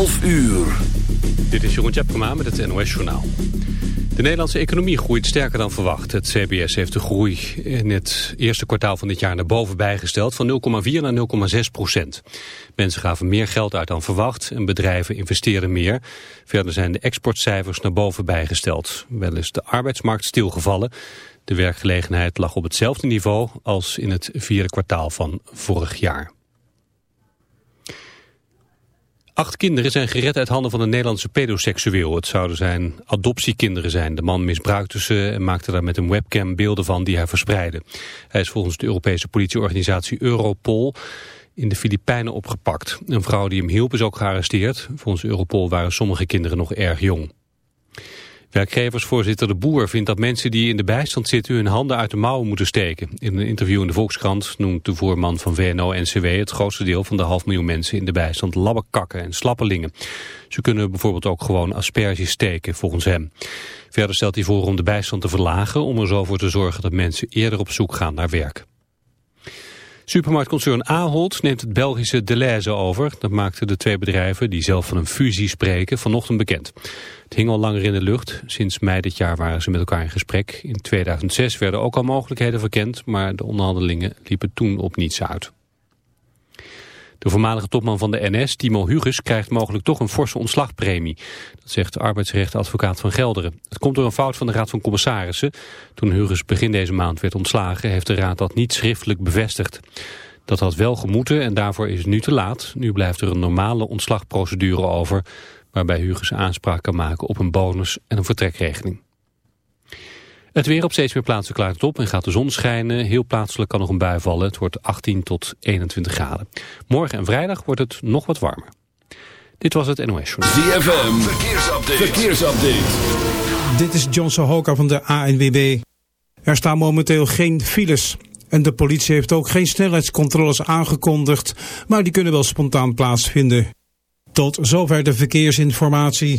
12 uur. Dit is Jeroen Tjepkema met het NOS Journaal. De Nederlandse economie groeit sterker dan verwacht. Het CBS heeft de groei in het eerste kwartaal van dit jaar naar boven bijgesteld... van 0,4 naar 0,6 procent. Mensen gaven meer geld uit dan verwacht en bedrijven investeren meer. Verder zijn de exportcijfers naar boven bijgesteld. Wel is de arbeidsmarkt stilgevallen. De werkgelegenheid lag op hetzelfde niveau als in het vierde kwartaal van vorig jaar. Acht kinderen zijn gered uit handen van een Nederlandse pedoseksueel. Het zouden zijn adoptiekinderen zijn. De man misbruikte ze en maakte daar met een webcam beelden van die hij verspreidde. Hij is volgens de Europese politieorganisatie Europol in de Filipijnen opgepakt. Een vrouw die hem hielp is ook gearresteerd. Volgens Europol waren sommige kinderen nog erg jong. Werkgeversvoorzitter De Boer vindt dat mensen die in de bijstand zitten hun handen uit de mouwen moeten steken. In een interview in de Volkskrant noemt de voorman van VNO-NCW het grootste deel van de half miljoen mensen in de bijstand labbekakken en slappelingen. Ze kunnen bijvoorbeeld ook gewoon asperges steken, volgens hem. Verder stelt hij voor om de bijstand te verlagen om er zo voor te zorgen dat mensen eerder op zoek gaan naar werk. Supermarktconcern Ahold neemt het Belgische Deleuze over. Dat maakten de twee bedrijven, die zelf van een fusie spreken, vanochtend bekend. Het hing al langer in de lucht. Sinds mei dit jaar waren ze met elkaar in gesprek. In 2006 werden ook al mogelijkheden verkend, maar de onderhandelingen liepen toen op niets uit. De voormalige topman van de NS, Timo Huges, krijgt mogelijk toch een forse ontslagpremie. Dat zegt arbeidsrechtadvocaat van Gelderen. Het komt door een fout van de Raad van Commissarissen. Toen Huges begin deze maand werd ontslagen, heeft de Raad dat niet schriftelijk bevestigd. Dat had wel gemoeten en daarvoor is het nu te laat. Nu blijft er een normale ontslagprocedure over, waarbij Huges aanspraak kan maken op een bonus en een vertrekregeling. Het weer op steeds meer plaatsen klaart het op en gaat de zon schijnen. Heel plaatselijk kan nog een bui vallen. Het wordt 18 tot 21 graden. Morgen en vrijdag wordt het nog wat warmer. Dit was het NOS Journal. ZFM, verkeersupdate. verkeersupdate. Dit is John Sohoka van de ANWB. Er staan momenteel geen files. En de politie heeft ook geen snelheidscontroles aangekondigd. Maar die kunnen wel spontaan plaatsvinden. Tot zover de verkeersinformatie.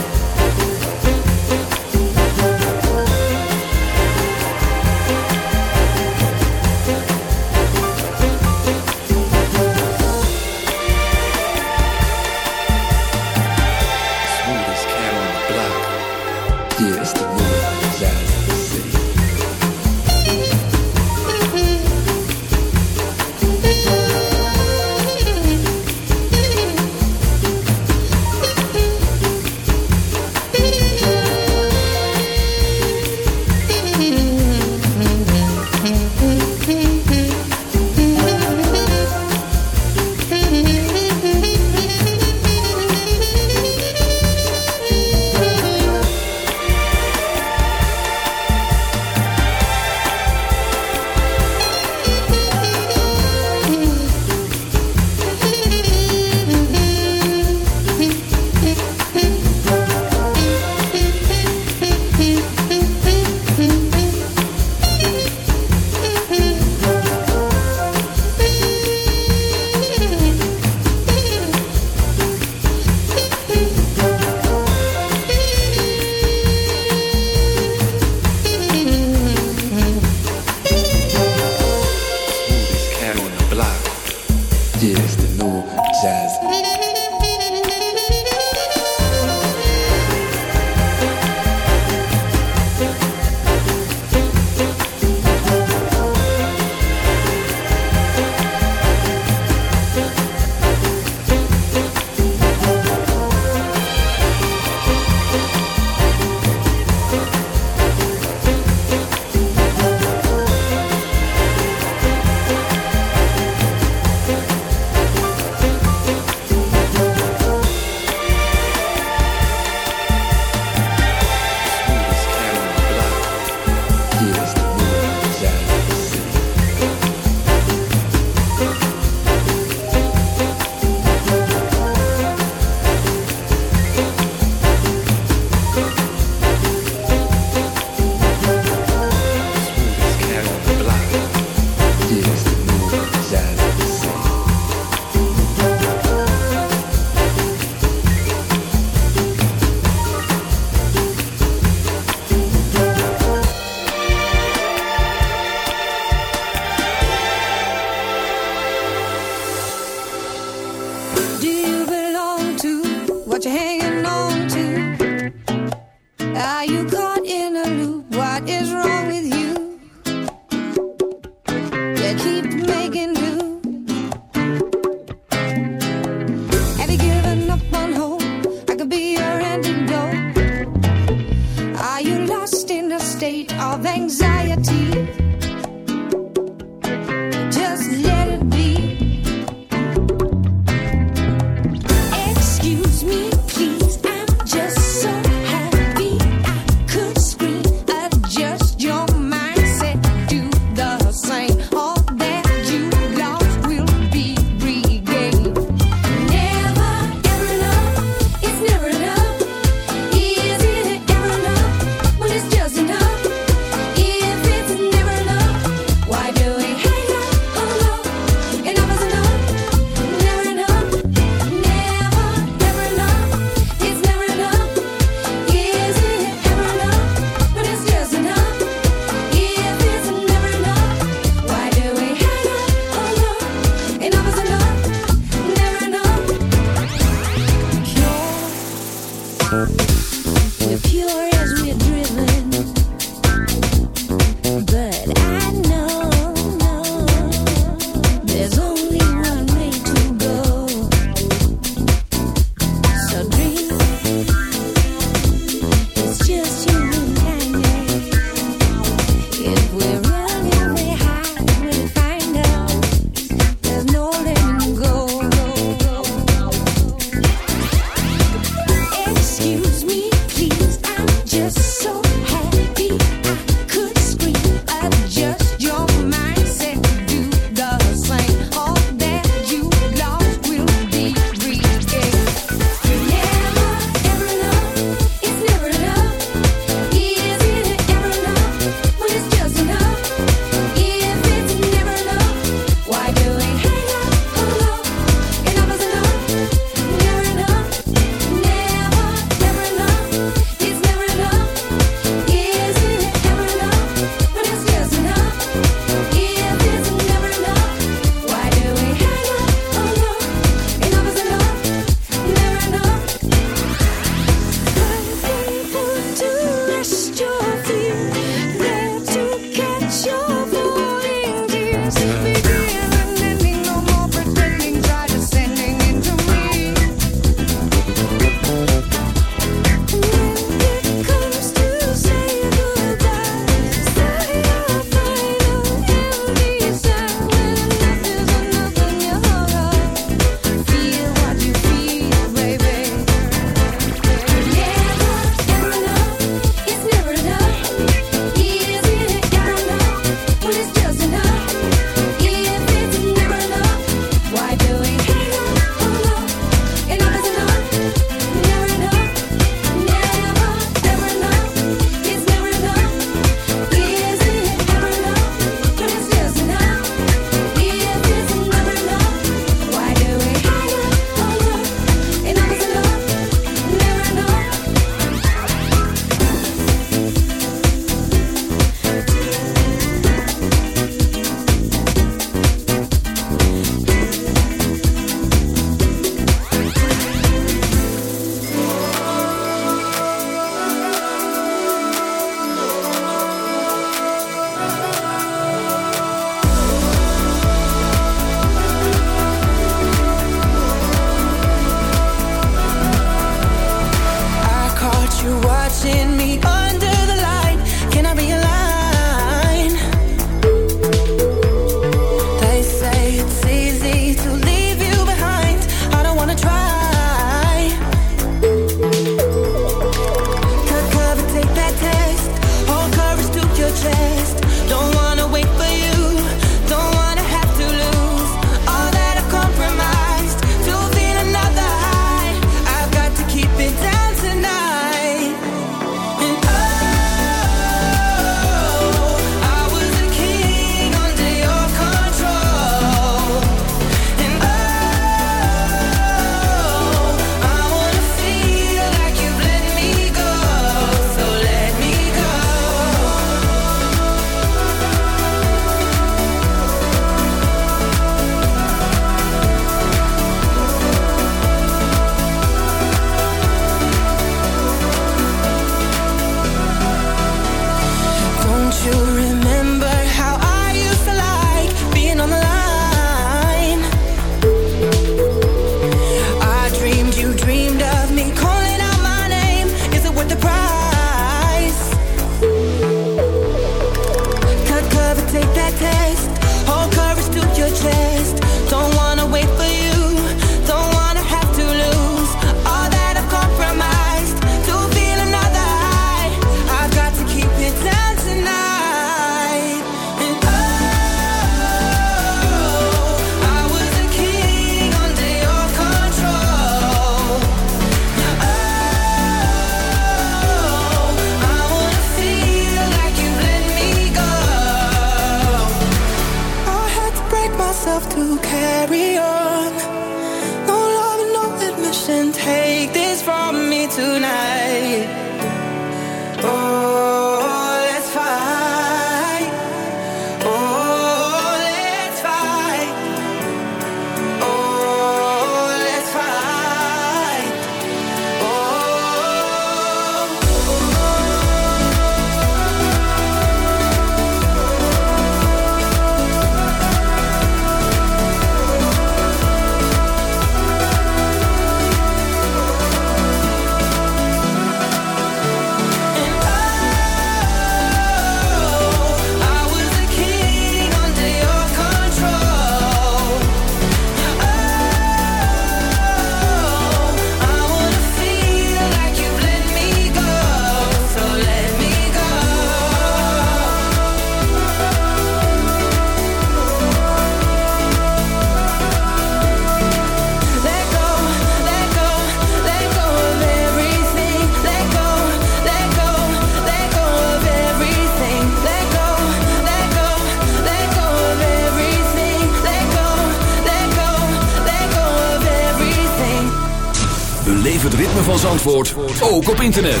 Ook op internet.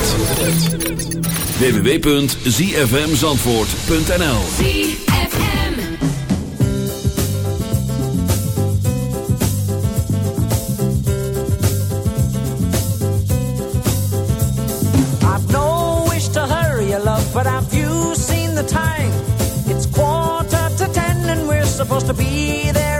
www.zfmzandvoort.nl I've no wish to hurry you, love, but have you seen the time? It's quarter to ten and we're supposed to be there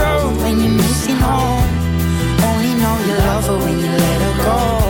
Road when you're missing home. Only know you love her when you let her go.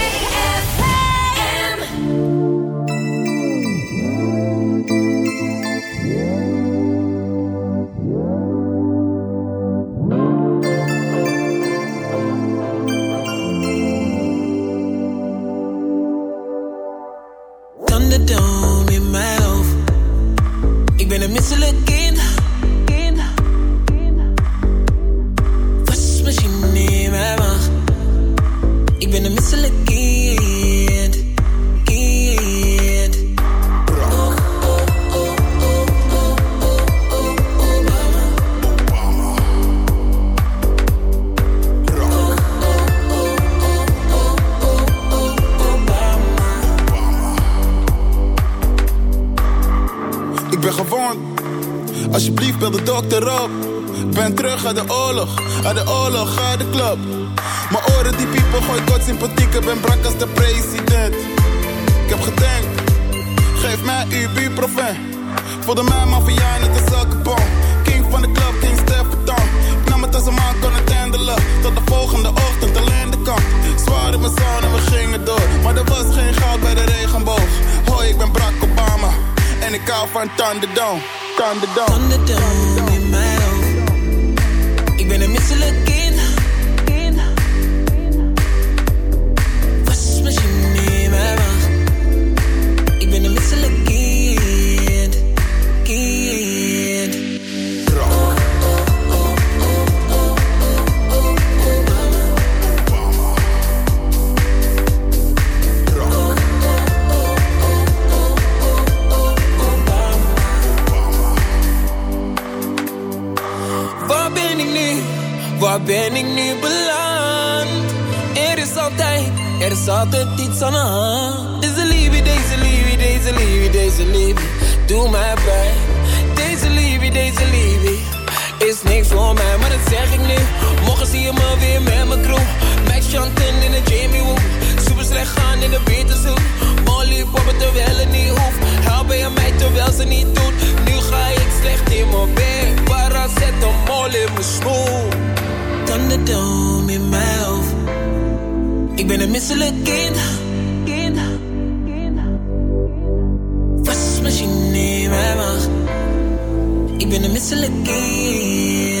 gooi kort sympathiek. Ik ben brak als de president. Ik heb gedenkt, geef mij uw buurproven. Voelde mij maffia niet een zakkenbom. King van de club, King Stefan. Ik nam het als een man kon het handelen. Tot de volgende ochtend alleen de kant. Zwaar in mijn zon en we gingen door. Maar er was geen goud bij de regenboog. Hoi, ik ben Barack Obama. En ik hou van Thunderdome. Thunderdome. Thunderdome Deze liefie, deze liefie, deze liefie, deze liefie Doe mij pijn Deze liefie, deze liefie Is niks voor mij, maar dat zeg ik nu. Morgen zie je me weer met mijn crew. Max Chanten in de Jamie Woo. Super slecht gaan in de Beatleshoek Molly poppen terwijl het niet hoeft. Helpen je mij terwijl ze niet doet. Nu ga ik slecht in mijn bed mol in mijn smoel Thunderdome in mijn hoofd. Ik ben een misselijk kind. gonna miss it again.